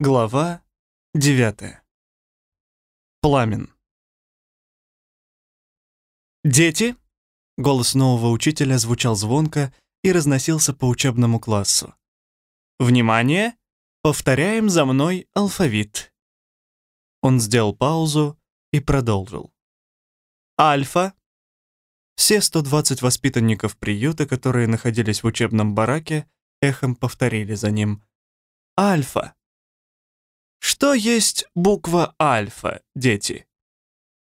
Глава 9. Пламен. «Дети!» — голос нового учителя звучал звонко и разносился по учебному классу. «Внимание! Повторяем за мной алфавит». Он сделал паузу и продолжил. «Альфа!» Все 120 воспитанников приюта, которые находились в учебном бараке, эхом повторили за ним. «Альфа!» Что есть буква альфа, дети?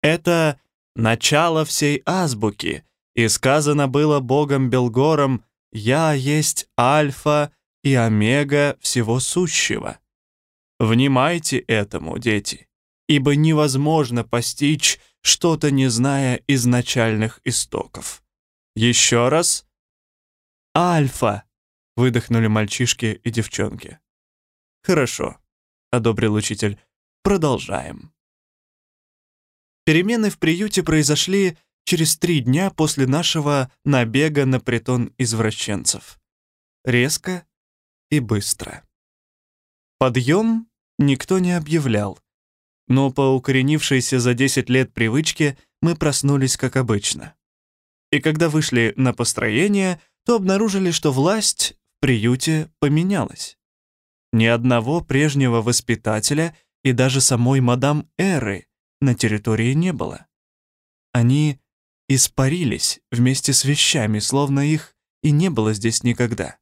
Это начало всей азбуки, и сказано было Богом Белгором «Я есть альфа и омега всего сущего». Внимайте этому, дети, ибо невозможно постичь что-то, не зная изначальных истоков. Еще раз. «Альфа!» — выдохнули мальчишки и девчонки. «Хорошо одобрил учитель. Продолжаем. Перемены в приюте произошли через три дня после нашего набега на притон извращенцев. Резко и быстро. Подъем никто не объявлял, но по укоренившейся за 10 лет привычке мы проснулись как обычно. И когда вышли на построение, то обнаружили, что власть в приюте поменялась. Ни одного прежнего воспитателя и даже самой мадам Эры на территории не было. Они испарились вместе с вещами, словно их и не было здесь никогда.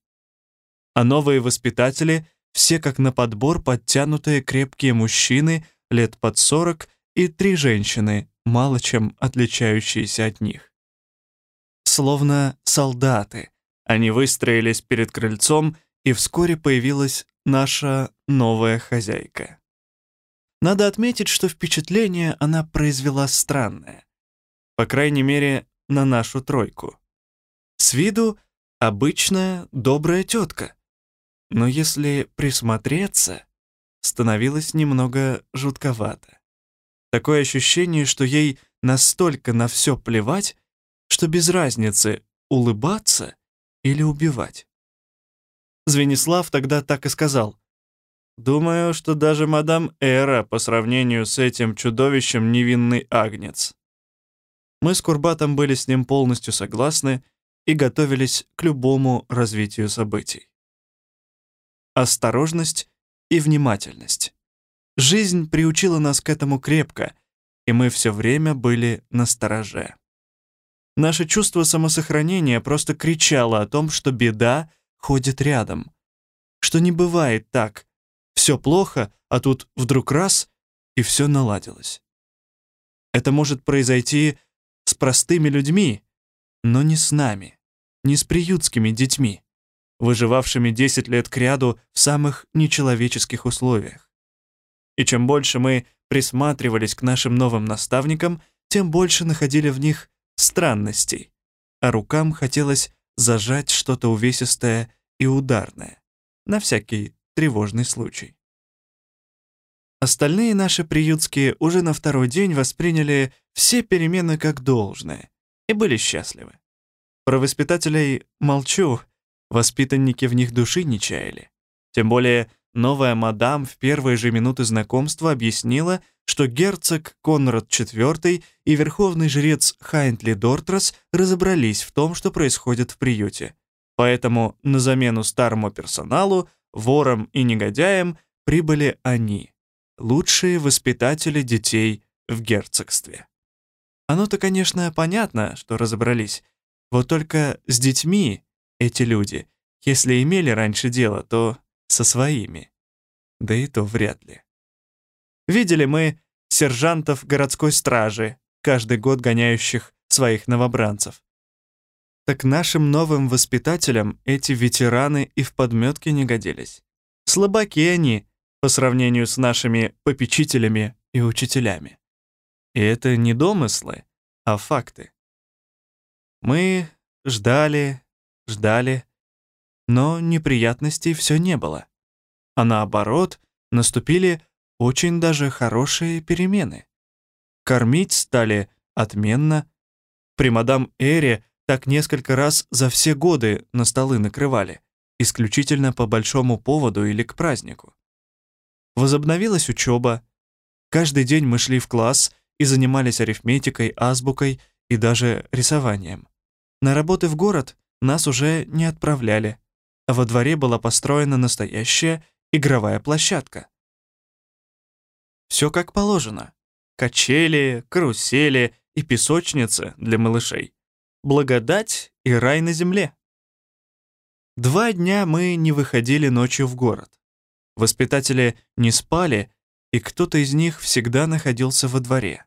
А новые воспитатели все как на подбор подтянутые крепкие мужчины лет под сорок и три женщины, мало чем отличающиеся от них. Словно солдаты, они выстроились перед крыльцом, и вскоре появилась наша новая хозяйка. Надо отметить, что впечатление она произвела странное. По крайней мере, на нашу тройку. С виду обычная добрая тетка. Но если присмотреться, становилось немного жутковато. Такое ощущение, что ей настолько на все плевать, что без разницы улыбаться или убивать. Звенислав тогда так и сказал. «Думаю, что даже мадам Эра по сравнению с этим чудовищем невинный агнец». Мы с Курбатом были с ним полностью согласны и готовились к любому развитию событий. Осторожность и внимательность. Жизнь приучила нас к этому крепко, и мы все время были на стороже. Наше чувство самосохранения просто кричало о том, что беда ходит рядом. Что не бывает так. Все плохо, а тут вдруг раз, и все наладилось. Это может произойти с простыми людьми, но не с нами, не с приютскими детьми, выживавшими 10 лет кряду в самых нечеловеческих условиях. И чем больше мы присматривались к нашим новым наставникам, тем больше находили в них странностей, а рукам хотелось зажать что-то увесистое и ударное, на всякий тревожный случай. Остальные наши приютские уже на второй день восприняли все перемены как должное и были счастливы. Про воспитателей молчу, воспитанники в них души не чаяли. Тем более новая мадам в первые же минуты знакомства объяснила, что герцог Конрад IV и верховный жрец Хайнтли Дортрас разобрались в том, что происходит в приюте. Поэтому на замену старому персоналу, ворам и негодяям прибыли они, лучшие воспитатели детей в герцогстве. Оно-то, конечно, понятно, что разобрались. Вот только с детьми эти люди, если имели раньше дело, то со своими. Да и то вряд ли. Видели мы сержантов городской стражи, каждый год гоняющих своих новобранцев. Так нашим новым воспитателям эти ветераны и в подметке не годились. Слабаки они по сравнению с нашими попечителями и учителями. И это не домыслы, а факты. Мы ждали, ждали, но неприятностей все не было. А наоборот, наступили очень даже хорошие перемены. Кормить стали отменно. При мадам Эре так несколько раз за все годы на столы накрывали, исключительно по большому поводу или к празднику. Возобновилась учеба. Каждый день мы шли в класс и занимались арифметикой, азбукой и даже рисованием. На работы в город нас уже не отправляли, а во дворе была построена настоящая игровая площадка. Все как положено. Качели, карусели и песочницы для малышей. Благодать и рай на земле. Два дня мы не выходили ночью в город. Воспитатели не спали, и кто-то из них всегда находился во дворе.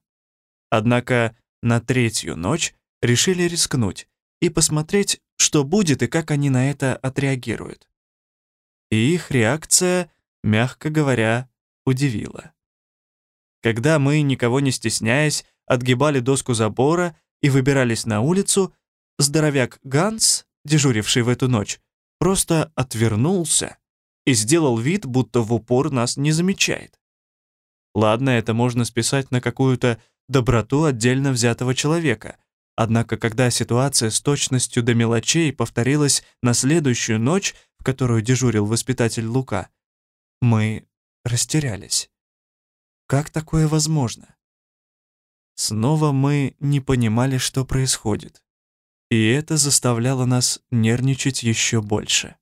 Однако на третью ночь решили рискнуть и посмотреть, что будет и как они на это отреагируют. И их реакция, мягко говоря, удивила. Когда мы, никого не стесняясь, отгибали доску забора и выбирались на улицу, здоровяк Ганс, дежуривший в эту ночь, просто отвернулся и сделал вид, будто в упор нас не замечает. Ладно, это можно списать на какую-то доброту отдельно взятого человека, однако когда ситуация с точностью до мелочей повторилась на следующую ночь, в которую дежурил воспитатель Лука, мы растерялись. Как такое возможно? Снова мы не понимали, что происходит. И это заставляло нас нервничать еще больше.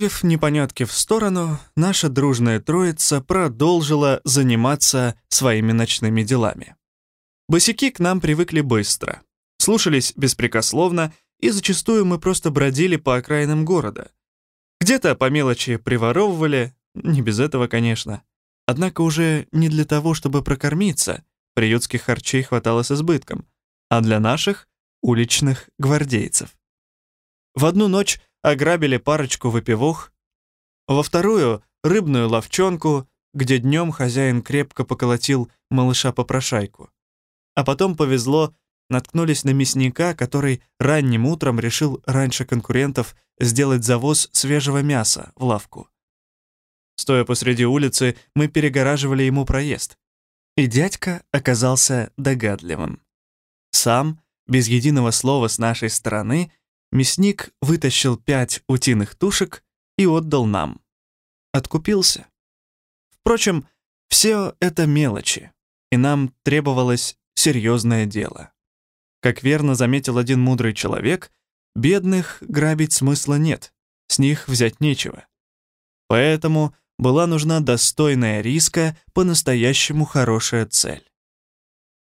Вив непонятки в сторону, наша дружная троица продолжила заниматься своими ночными делами. Босики к нам привыкли быстро, слушались беспрекословно, и зачастую мы просто бродили по окраинам города. Где-то по мелочи приворовывали, не без этого, конечно. Однако уже не для того, чтобы прокормиться, приютских харчей хватало с избытком, а для наших уличных гвардейцев. В одну ночь ограбили парочку выпивох, во вторую — рыбную ловчонку, где днем хозяин крепко поколотил малыша-попрошайку. А потом повезло, наткнулись на мясника, который ранним утром решил раньше конкурентов сделать завоз свежего мяса в лавку. Стоя посреди улицы, мы перегораживали ему проезд. И дядька оказался догадливым. Сам, без единого слова с нашей стороны, мясник вытащил пять утиных тушек и отдал нам. Откупился. Впрочем, все это мелочи, и нам требовалось серьезное дело. Как верно заметил один мудрый человек, бедных грабить смысла нет, с них взять нечего. Поэтому была нужна достойная риска, по-настоящему хорошая цель.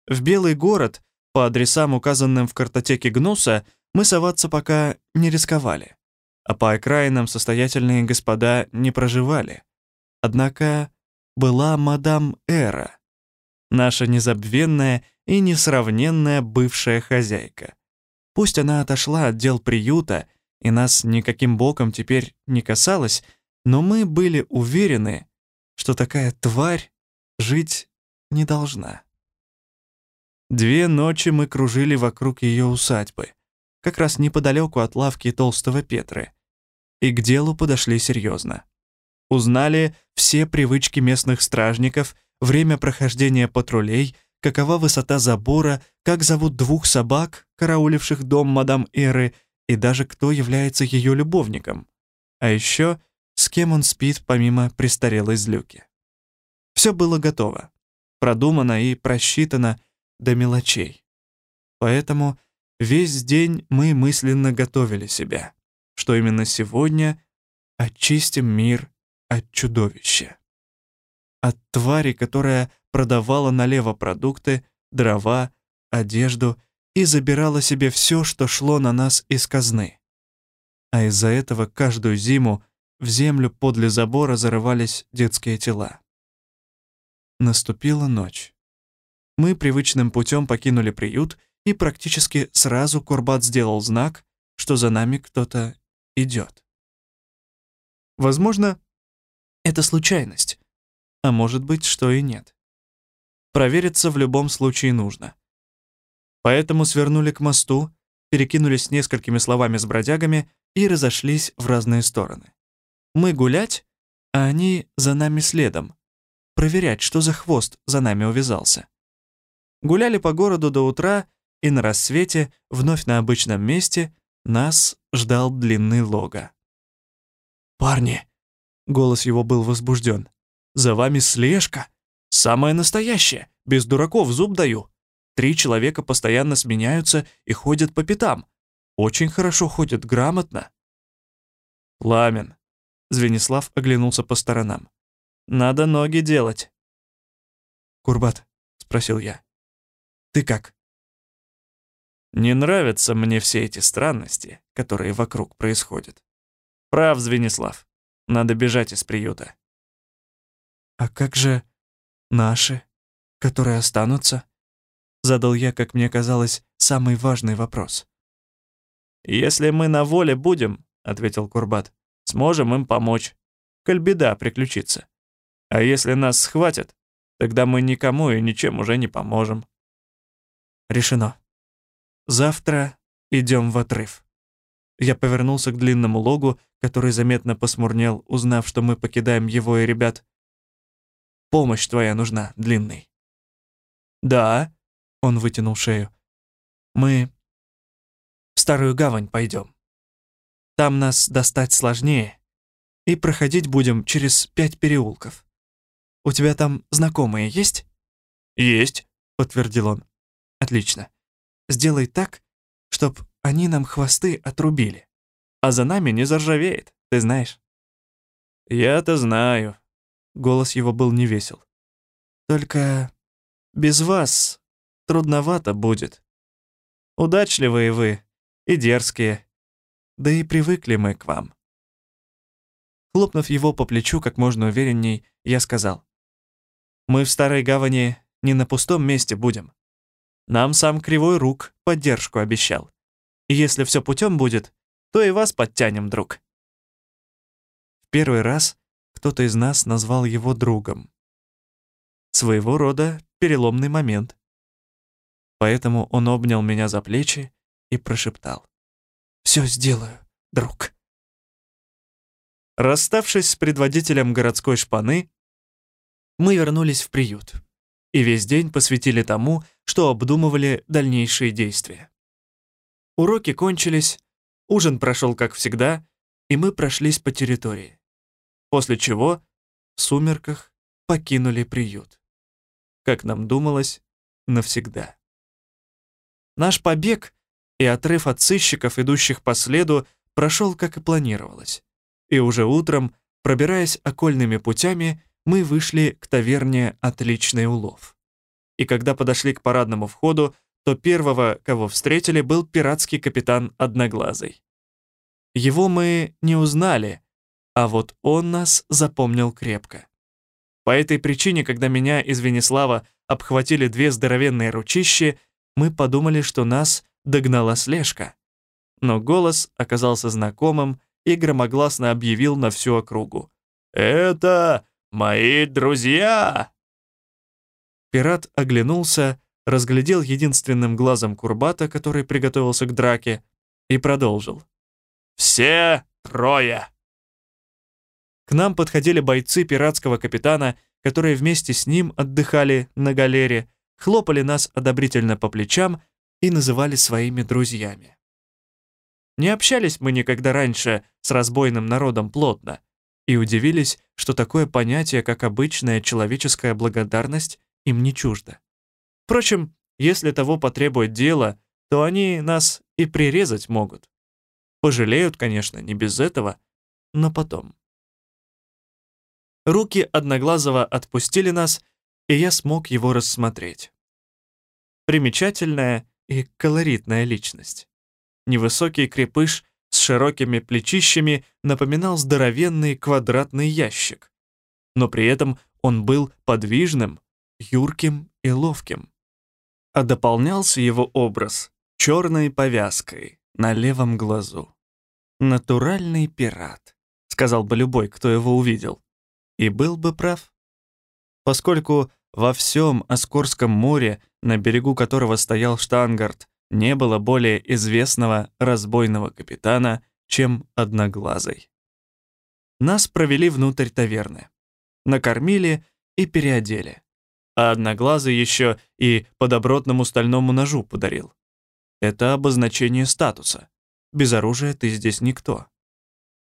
В Белый город, по адресам, указанным в картотеке Гнуса, мы соваться пока не рисковали, а по окраинам состоятельные господа не проживали. Однако была мадам Эра, наша незабвенная и несравненная бывшая хозяйка. Пусть она отошла от дел приюта и нас никаким боком теперь не касалась, но мы были уверены, что такая тварь жить не должна. Две ночи мы кружили вокруг ее усадьбы, как раз неподалеку от лавки толстого Петры, и к делу подошли серьезно. Узнали все привычки местных стражников, время прохождения патрулей, какова высота забора, как зовут двух собак, карауливших дом мадам Эры, и даже кто является ее любовником. А еще с кем он спит помимо престарелой злюки. Все было готово, продумано и просчитано до мелочей. Поэтому весь день мы мысленно готовили себя, что именно сегодня очистим мир от чудовища. От твари, которая продавала налево продукты, дрова, одежду и забирала себе все, что шло на нас из казны. А из-за этого каждую зиму в землю подле забора зарывались детские тела. Наступила ночь. Мы привычным путем покинули приют, и практически сразу Курбат сделал знак, что за нами кто-то идет. Возможно, это случайность, а может быть, что и нет. Провериться в любом случае нужно. Поэтому свернули к мосту, перекинулись несколькими словами с бродягами и разошлись в разные стороны. Мы гулять, а они за нами следом. Проверять, что за хвост за нами увязался. Гуляли по городу до утра, и на рассвете, вновь на обычном месте, нас ждал длинный лога. «Парни!» — голос его был возбужден. за вами слежка. Самая настоящая, без дураков, зуб даю. Три человека постоянно сменяются и ходят по пятам. Очень хорошо ходят, грамотно. Пламен. Звенислав оглянулся по сторонам. Надо ноги делать. Курбат, спросил я. Ты как? Не нравятся мне все эти странности, которые вокруг происходят. Прав, Звенислав. Надо бежать из приюта. А как же наши, которые останутся? Задал я, как мне казалось, самый важный вопрос. Если мы на воле будем, ответил Курбат, сможем им помочь. Коль беда приключится. А если нас схватят, тогда мы никому и ничем уже не поможем. Решено. Завтра идем в отрыв. Я повернулся к длинному логу, который заметно посмурнел, узнав, что мы покидаем его и ребят. «Помощь твоя нужна, длинный». «Да», — он вытянул шею. «Мы в Старую Гавань пойдем. Там нас достать сложнее, и проходить будем через пять переулков. У тебя там знакомые есть?» «Есть», — подтвердил он. «Отлично. Сделай так, чтоб они нам хвосты отрубили. А за нами не заржавеет, ты знаешь». «Я-то знаю». Голос его был невесел. «Только без вас трудновато будет. Удачливые вы и дерзкие, да и привыкли мы к вам». Хлопнув его по плечу как можно уверенней, я сказал. «Мы в Старой Гавани не на пустом месте будем. Нам сам Кривой Рук поддержку обещал. И если все путем будет, то и вас подтянем, друг». В первый раз кто-то из нас назвал его другом. Своего рода переломный момент. Поэтому он обнял меня за плечи и прошептал. «Все сделаю, друг». Расставшись с предводителем городской шпаны, мы вернулись в приют и весь день посвятили тому, что обдумывали дальнейшие действия. Уроки кончились, ужин прошел как всегда, и мы прошлись по территории. После чего в сумерках покинули приют. Как нам думалось, навсегда. Наш побег и отрыв от сыщиков, идущих по следу, прошел, как и планировалось. И уже утром, пробираясь окольными путями, мы вышли к таверне «Отличный улов». И когда подошли к парадному входу, то первого, кого встретили, был пиратский капитан Одноглазый. Его мы не узнали, а вот он нас запомнил крепко. По этой причине, когда меня из Венеслава обхватили две здоровенные ручищи, мы подумали, что нас догнала слежка. Но голос оказался знакомым и громогласно объявил на всю округу. «Это «Мои друзья!» Пират оглянулся, разглядел единственным глазом Курбата, который приготовился к драке, и продолжил. «Все трое!» К нам подходили бойцы пиратского капитана, которые вместе с ним отдыхали на галере, хлопали нас одобрительно по плечам и называли своими друзьями. Не общались мы никогда раньше с разбойным народом плотно, и удивились, что такое понятие, как обычная человеческая благодарность, им не чуждо. Впрочем, если того потребует дело, то они нас и прирезать могут. Пожалеют, конечно, не без этого, но потом. Руки Одноглазого отпустили нас, и я смог его рассмотреть. Примечательная и колоритная личность. Невысокий крепыш с широкими плечищами напоминал здоровенный квадратный ящик. Но при этом он был подвижным, юрким и ловким. А дополнялся его образ черной повязкой на левом глазу. «Натуральный пират», — сказал бы любой, кто его увидел. И был бы прав. Поскольку во всем Оскорском море, на берегу которого стоял штангарт, не было более известного разбойного капитана, чем Одноглазый. Нас провели внутрь таверны, накормили и переодели, а Одноглазый еще и по добротному стальному ножу подарил. Это обозначение статуса. Без оружия ты здесь никто.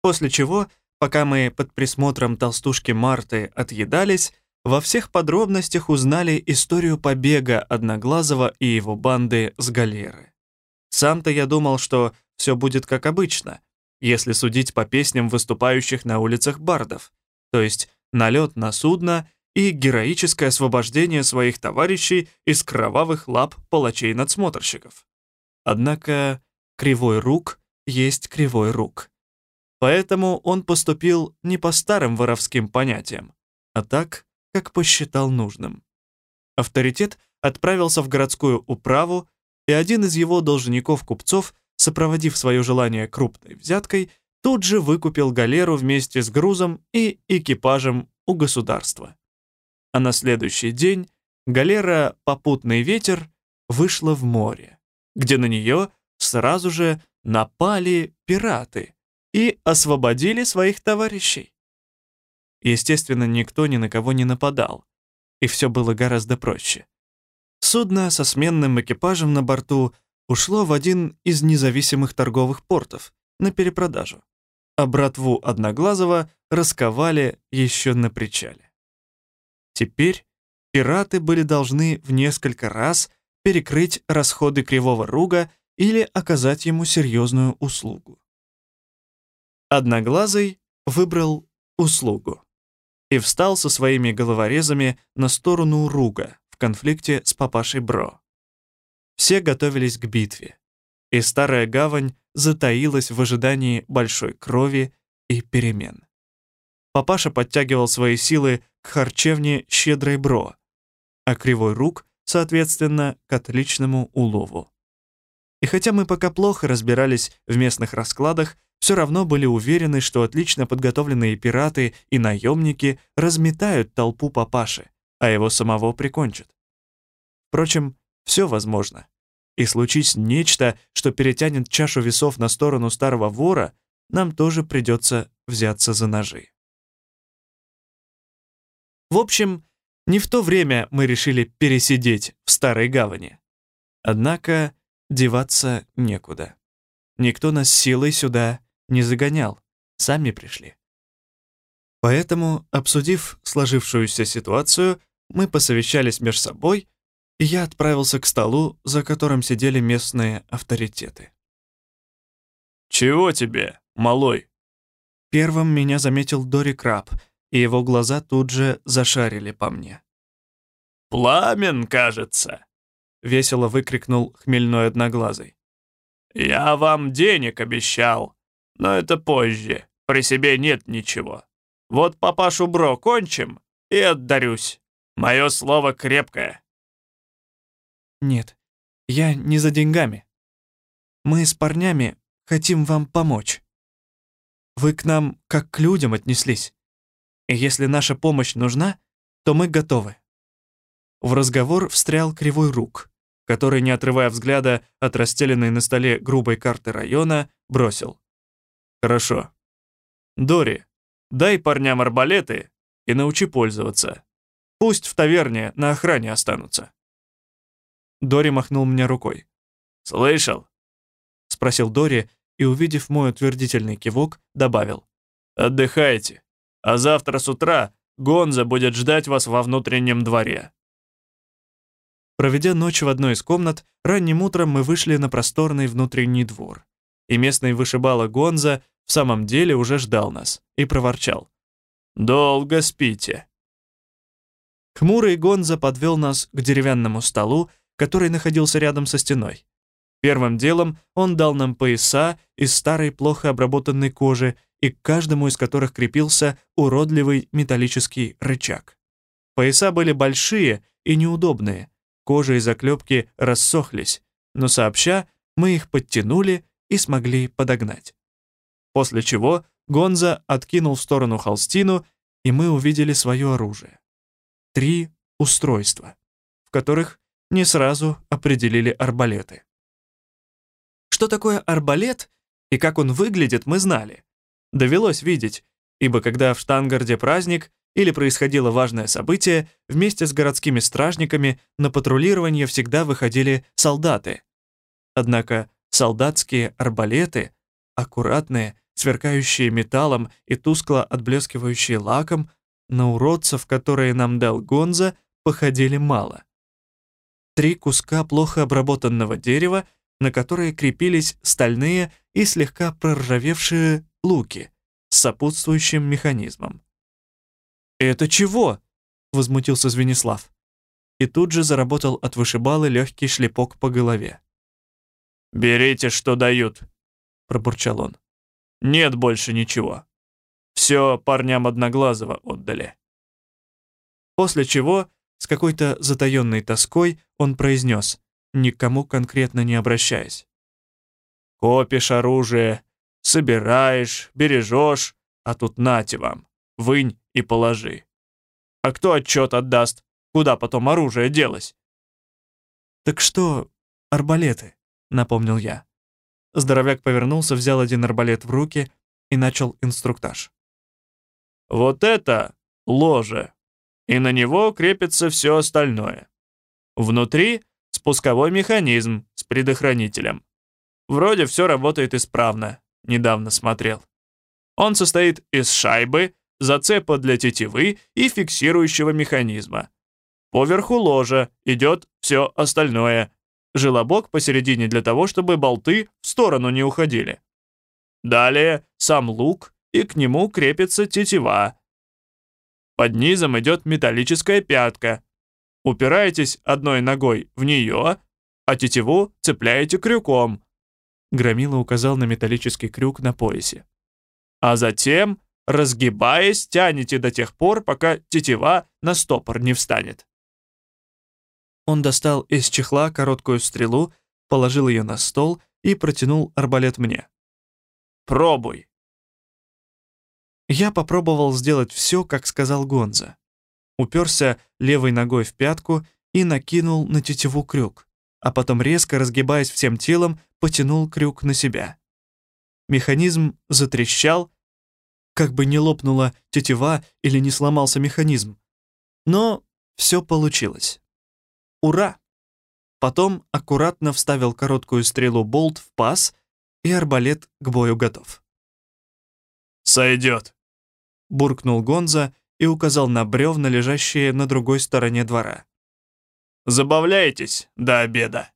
После чего пока мы под присмотром толстушки Марты отъедались, во всех подробностях узнали историю побега Одноглазого и его банды с галеры. Сам-то я думал, что все будет как обычно, если судить по песням выступающих на улицах бардов, то есть налет на судно и героическое освобождение своих товарищей из кровавых лап палачей-надсмотрщиков. Однако кривой рук есть кривой рук. Поэтому он поступил не по старым воровским понятиям, а так, как посчитал нужным. Авторитет отправился в городскую управу, и один из его должников-купцов, сопроводив свое желание крупной взяткой, тут же выкупил галеру вместе с грузом и экипажем у государства. А на следующий день галера «Попутный ветер» вышла в море, где на нее сразу же напали пираты и освободили своих товарищей. Естественно, никто ни на кого не нападал, и все было гораздо проще. Судно со сменным экипажем на борту ушло в один из независимых торговых портов на перепродажу, а братву Одноглазого расковали еще на причале. Теперь пираты были должны в несколько раз перекрыть расходы Кривого Руга или оказать ему серьезную услугу. Одноглазый выбрал услугу и встал со своими головорезами на сторону Руга в конфликте с папашей Бро. Все готовились к битве, и старая гавань затаилась в ожидании большой крови и перемен. Папаша подтягивал свои силы к харчевне «Щедрой Бро», а Кривой Рук, соответственно, к отличному улову. И хотя мы пока плохо разбирались в местных раскладах, все равно были уверены, что отлично подготовленные пираты и наемники разметают толпу папаши, а его самого прикончат. Впрочем, все возможно. И случись нечто, что перетянет чашу весов на сторону старого вора, нам тоже придется взяться за ножи. В общем, не в то время мы решили пересидеть в Старой Гавани. Однако деваться некуда. Никто нас силой сюда не загонял, сами пришли. Поэтому, обсудив сложившуюся ситуацию, мы посовещались между собой, и я отправился к столу, за которым сидели местные авторитеты. «Чего тебе, малой?» Первым меня заметил Дори Краб, и его глаза тут же зашарили по мне. «Пламен, кажется!» — весело выкрикнул хмельной одноглазый. «Я вам денег обещал, но это позже, при себе нет ничего. Вот папашу Бро кончим и отдарюсь. Мое слово крепкое». «Нет, я не за деньгами. Мы с парнями хотим вам помочь. Вы к нам как к людям отнеслись. И если наша помощь нужна, то мы готовы». В разговор встрял Кривой Рук, который, не отрывая взгляда от расстеленной на столе грубой карты района, бросил. «Хорошо. Дори, дай парням арбалеты и научи пользоваться. Пусть в таверне на охране останутся». Дори махнул мне рукой. «Слышал?» — спросил Дори и, увидев мой утвердительный кивок, добавил. «Отдыхайте, а завтра с утра Гонза будет ждать вас во внутреннем дворе». Проведя ночь в одной из комнат, ранним утром мы вышли на просторный внутренний двор. И местный вышибала Гонза в самом деле уже ждал нас и проворчал. «Долго спите». Хмурый Гонза подвел нас к деревянному столу, который находился рядом со стеной. Первым делом он дал нам пояса из старой плохо обработанной кожи, и к каждому из которых крепился уродливый металлический рычаг. Пояса были большие и неудобные, Кожа и заклепки рассохлись, но сообща мы их подтянули и смогли подогнать. После чего Гонза откинул в сторону холстину, и мы увидели свое оружие. Три устройства, в которых не сразу определили арбалеты. Что такое арбалет и как он выглядит, мы знали. Довелось видеть, ибо когда в Штангарде праздник, или происходило важное событие, вместе с городскими стражниками на патрулирование всегда выходили солдаты. Однако солдатские арбалеты, аккуратные, сверкающие металлом и тускло отблескивающие лаком, на уродцев, которые нам дал Гонза, походили мало. Три куска плохо обработанного дерева, на которые крепились стальные и слегка проржавевшие луки с сопутствующим механизмом. «Это чего?» — возмутился Звенислав. И тут же заработал от вышибалы легкий шлепок по голове. «Берите, что дают», — пробурчал он. «Нет больше ничего. Все парням Одноглазого отдали». После чего, с какой-то затаенной тоской, он произнес, никому конкретно не обращаясь. «Копишь оружие, собираешь, бережешь, а тут нате вам, вынь и положи. А кто отчет отдаст, куда потом оружие делось?» «Так что, арбалеты?» — напомнил я. Здоровяк повернулся, взял один арбалет в руки и начал инструктаж. «Вот это ложе, и на него крепится все остальное. Внутри спусковой механизм с предохранителем. Вроде все работает исправно, недавно смотрел. Он состоит из шайбы, зацепа для тетивы и фиксирующего механизма. Поверху ложа идет все остальное, желобок посередине для того, чтобы болты в сторону не уходили. Далее сам лук, и к нему крепится тетива. Под низом идет металлическая пятка. Упираетесь одной ногой в нее, а тетиву цепляете крюком. Громила указал на металлический крюк на поясе. А затем, разгибаясь, тянете до тех пор, пока тетива на стопор не встанет. Он достал из чехла короткую стрелу, положил ее на стол и протянул арбалет мне. «Пробуй!» Я попробовал сделать все, как сказал Гонза. Уперся левой ногой в пятку и накинул на тетиву крюк, а потом резко, разгибаясь всем телом, потянул крюк на себя. Механизм затрещал, как бы не лопнула тетива или не сломался механизм. Но все получилось. Ура! Потом аккуратно вставил короткую стрелу болт в паз, и арбалет к бою готов. «Сойдет», — буркнул Гонза и указал на бревна, лежащие на другой стороне двора. «Забавляйтесь до обеда».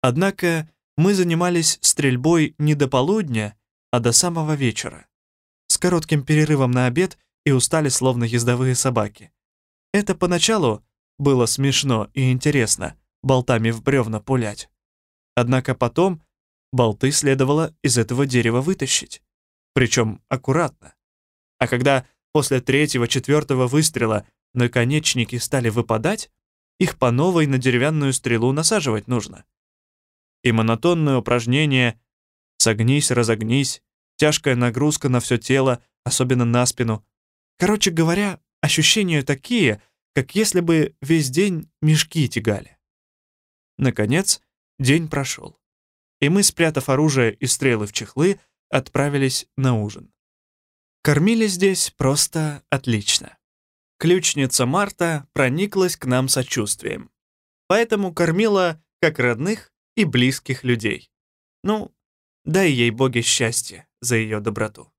Однако мы занимались стрельбой не до полудня, а до самого вечера. С коротким перерывом на обед и устали словно ездовые собаки. Это поначалу было смешно и интересно болтами в бревна пулять. Однако потом болты следовало из этого дерева вытащить. Причем аккуратно. А когда после третьего-четвертого выстрела наконечники стали выпадать, их по новой на деревянную стрелу насаживать нужно. И монотонное упражнение «согнись, разогнись», тяжкая нагрузка на все тело, особенно на спину. Короче говоря, ощущения такие — как если бы весь день мешки тягали. Наконец, день прошел, и мы, спрятав оружие и стрелы в чехлы, отправились на ужин. Кормили здесь просто отлично. Ключница Марта прониклась к нам сочувствием, поэтому кормила как родных и близких людей. Ну, дай ей боги счастья за ее доброту.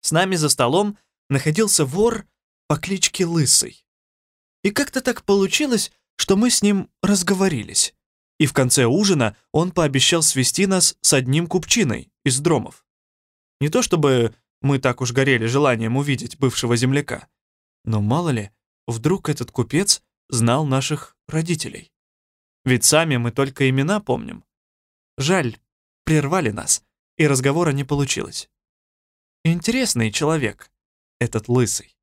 С нами за столом находился вор по кличке Лысый. И как-то так получилось, что мы с ним разговорились. И в конце ужина он пообещал свести нас с одним купчиной из дромов. Не то чтобы мы так уж горели желанием увидеть бывшего земляка, но мало ли, вдруг этот купец знал наших родителей. Ведь сами мы только имена помним. Жаль, прервали нас, и разговора не получилось. Интересный человек, этот лысый.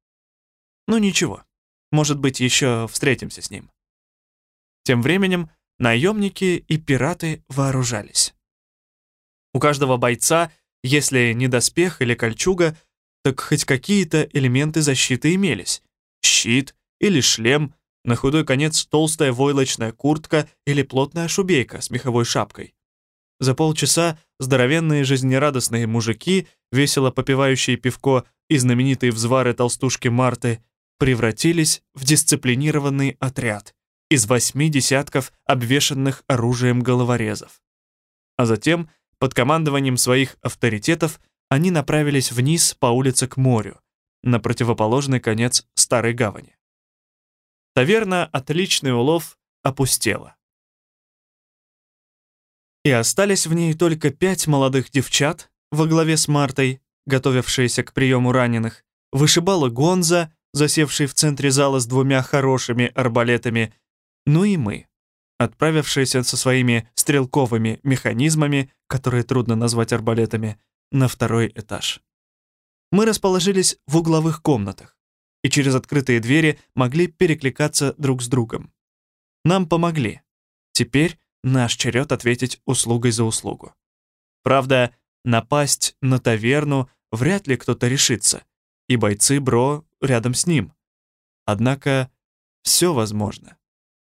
Ну ничего, может быть, еще встретимся с ним. Тем временем наемники и пираты вооружались. У каждого бойца, если не доспех или кольчуга, так хоть какие-то элементы защиты имелись. Щит или шлем, на худой конец толстая войлочная куртка или плотная шубейка с меховой шапкой. За полчаса здоровенные жизнерадостные мужики, весело попивающие пивко и знаменитые взвары толстушки Марты, превратились в дисциплинированный отряд из восьми десятков обвешанных оружием головорезов. А затем Под командованием своих авторитетов они направились вниз по улице к морю, на противоположный конец Старой Гавани. Таверна «Отличный улов» опустела. И остались в ней только пять молодых девчат во главе с Мартой, готовившиеся к приему раненых, вышибала Гонза, засевший в центре зала с двумя хорошими арбалетами, ну и мы, отправившиеся со своими стрелковыми механизмами, которые трудно назвать арбалетами, на второй этаж. Мы расположились в угловых комнатах и через открытые двери могли перекликаться друг с другом. Нам помогли. Теперь наш черед ответить услугой за услугу. Правда, напасть на таверну вряд ли кто-то решится, и бойцы Бро рядом с ним. Однако все возможно,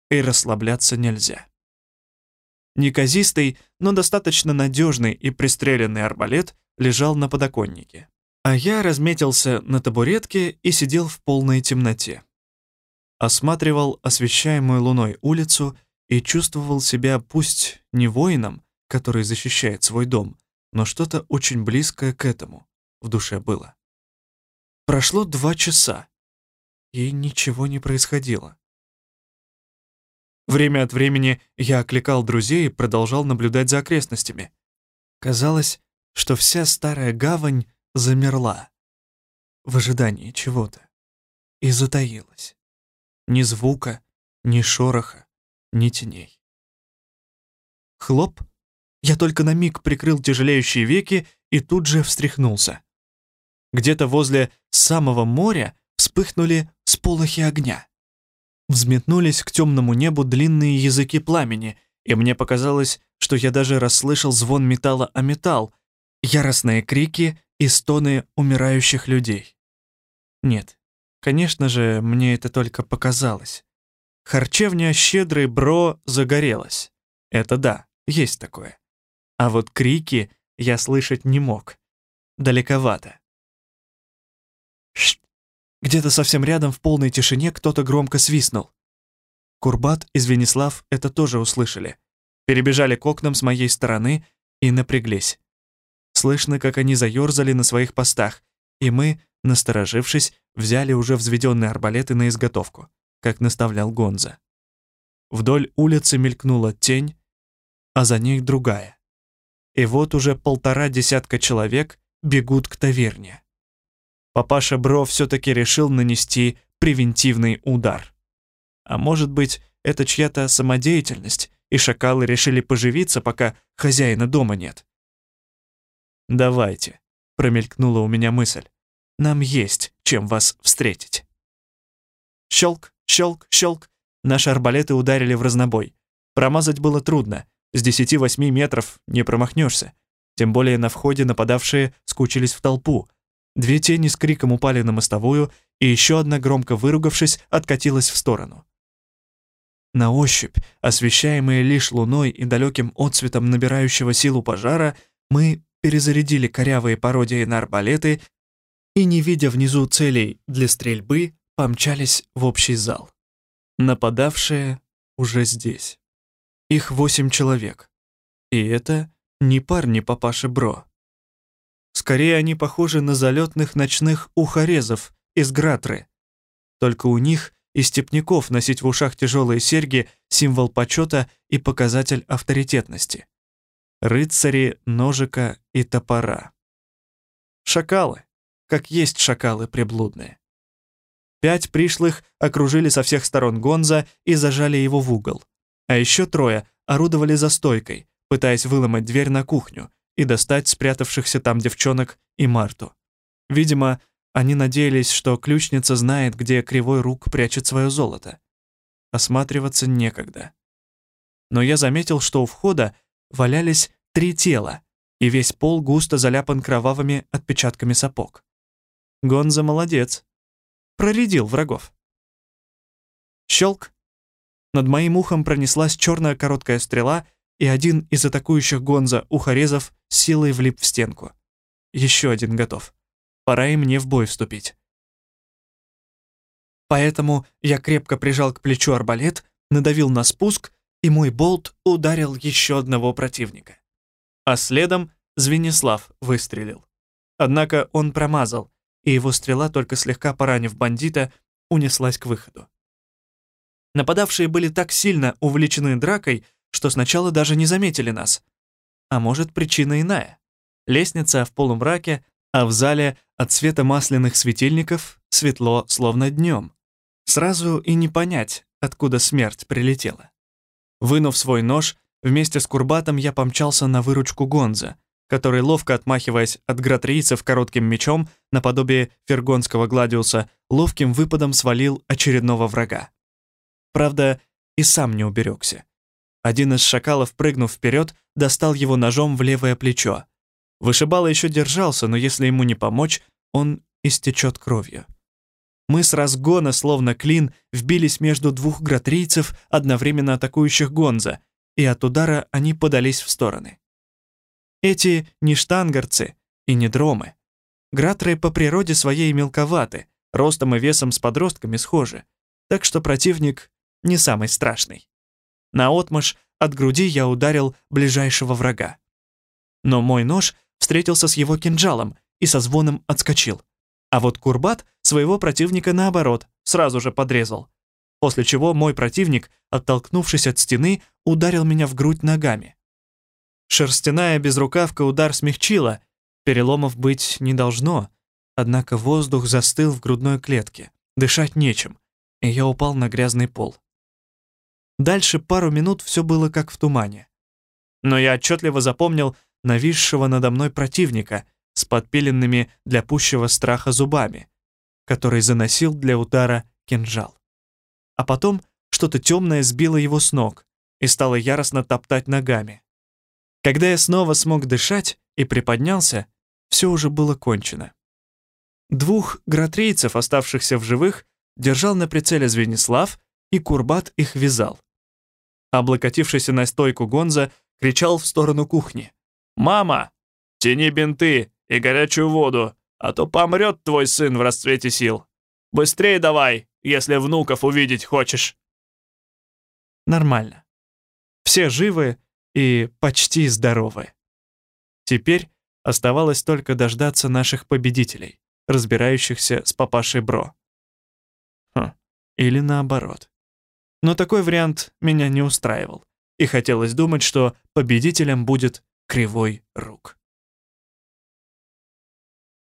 и расслабляться нельзя. Неказистый, но достаточно надежный и пристреленный арбалет лежал на подоконнике. А я разметился на табуретке и сидел в полной темноте. Осматривал освещаемую луной улицу и чувствовал себя пусть не воином, который защищает свой дом, но что-то очень близкое к этому в душе было. Прошло два часа, и ничего не происходило. Время от времени я окликал друзей и продолжал наблюдать за окрестностями. Казалось, что вся старая гавань замерла в ожидании чего-то и затаилась. Ни звука, ни шороха, ни теней. Хлоп! Я только на миг прикрыл тяжелеющие веки и тут же встряхнулся. Где-то возле самого моря вспыхнули сполохи огня. Взметнулись к темному небу длинные языки пламени, и мне показалось, что я даже расслышал звон металла о металл, яростные крики и стоны умирающих людей. Нет, конечно же, мне это только показалось. Харчевня «Щедрый Бро» загорелась. Это да, есть такое. А вот крики я слышать не мог. Далековато. Шт! Где-то совсем рядом в полной тишине кто-то громко свистнул. Курбат и Звенислав это тоже услышали. Перебежали к окнам с моей стороны и напряглись. Слышно, как они заёрзали на своих постах, и мы, насторожившись, взяли уже взведенные арбалеты на изготовку, как наставлял Гонза. Вдоль улицы мелькнула тень, а за ней другая. И вот уже полтора десятка человек бегут к таверне. Папаша Бро все-таки решил нанести превентивный удар. А может быть, это чья-то самодеятельность, и шакалы решили поживиться, пока хозяина дома нет. «Давайте», — промелькнула у меня мысль. «Нам есть чем вас встретить». Щелк, щелк, щелк. Наши арбалеты ударили в разнобой. Промазать было трудно. С 10-8 метров не промахнешься. Тем более на входе нападавшие скучились в толпу, Две тени с криком упали на мостовую, и еще одна, громко выругавшись, откатилась в сторону. На ощупь, освещаемые лишь луной и далеким отцветом набирающего силу пожара, мы перезарядили корявые пародии на арбалеты и, не видя внизу целей для стрельбы, помчались в общий зал. Нападавшие уже здесь. Их восемь человек. И это не парни папаши Бро. Скорее они похожи на залетных ночных ухорезов из Гратры. Только у них и степняков носить в ушах тяжелые серьги — символ почета и показатель авторитетности. Рыцари, ножика и топора. Шакалы, как есть шакалы приблудные. Пять пришлых окружили со всех сторон Гонза и зажали его в угол. А еще трое орудовали за стойкой, пытаясь выломать дверь на кухню, и достать спрятавшихся там девчонок и Марту. Видимо, они надеялись, что ключница знает, где кривой рук прячет свое золото. Осматриваться некогда. Но я заметил, что у входа валялись три тела, и весь пол густо заляпан кровавыми отпечатками сапог. Гонза молодец. Проредил врагов. Щелк. Над моим ухом пронеслась черная короткая стрела и один из атакующих Гонза ухорезов силой влип в стенку. Еще один готов. Пора и мне в бой вступить. Поэтому я крепко прижал к плечу арбалет, надавил на спуск, и мой болт ударил еще одного противника. а следом Звенислав выстрелил. Однако он промазал, и его стрела, только слегка поранив бандита, унеслась к выходу. Нападавшие были так сильно увлечены дракой, что сначала даже не заметили нас. А может, причина иная. Лестница в полумраке, а в зале от света масляных светильников светло, словно днем. Сразу и не понять, откуда смерть прилетела. Вынув свой нож, вместе с Курбатом я помчался на выручку Гонза, который, ловко отмахиваясь от гратрийцев коротким мечом, наподобие фергонского гладиуса, ловким выпадом свалил очередного врага. Правда, и сам не уберегся. Один из шакалов, прыгнув вперед, достал его ножом в левое плечо. Вышибало еще держался, но если ему не помочь, он истечет кровью. Мы с разгона, словно клин, вбились между двух гратрийцев, одновременно атакующих Гонза, и от удара они подались в стороны. Эти не штангарцы и не дромы. Гратры по природе своей мелковаты, ростом и весом с подростками схожи, так что противник не самый страшный. Наотмашь от груди я ударил ближайшего врага. Но мой нож встретился с его кинжалом и со звоном отскочил. А вот Курбат своего противника наоборот сразу же подрезал. После чего мой противник, оттолкнувшись от стены, ударил меня в грудь ногами. Шерстяная безрукавка удар смягчила, переломов быть не должно, однако воздух застыл в грудной клетке, дышать нечем, и я упал на грязный пол. Дальше пару минут все было как в тумане. Но я отчетливо запомнил нависшего надо мной противника с подпиленными для пущего страха зубами, который заносил для удара кинжал. А потом что-то темное сбило его с ног и стало яростно топтать ногами. Когда я снова смог дышать и приподнялся, все уже было кончено. Двух гратрейцев, оставшихся в живых, держал на прицеле Звенислав, и Курбат их вязал. Облокотившийся на стойку Гонза кричал в сторону кухни. «Мама, тяни бинты и горячую воду, а то помрет твой сын в расцвете сил. Быстрее давай, если внуков увидеть хочешь». Нормально. Все живы и почти здоровы. Теперь оставалось только дождаться наших победителей, разбирающихся с папашей Бро. Хм, или наоборот. Но такой вариант меня не устраивал, и хотелось думать, что победителем будет Кривой Рук.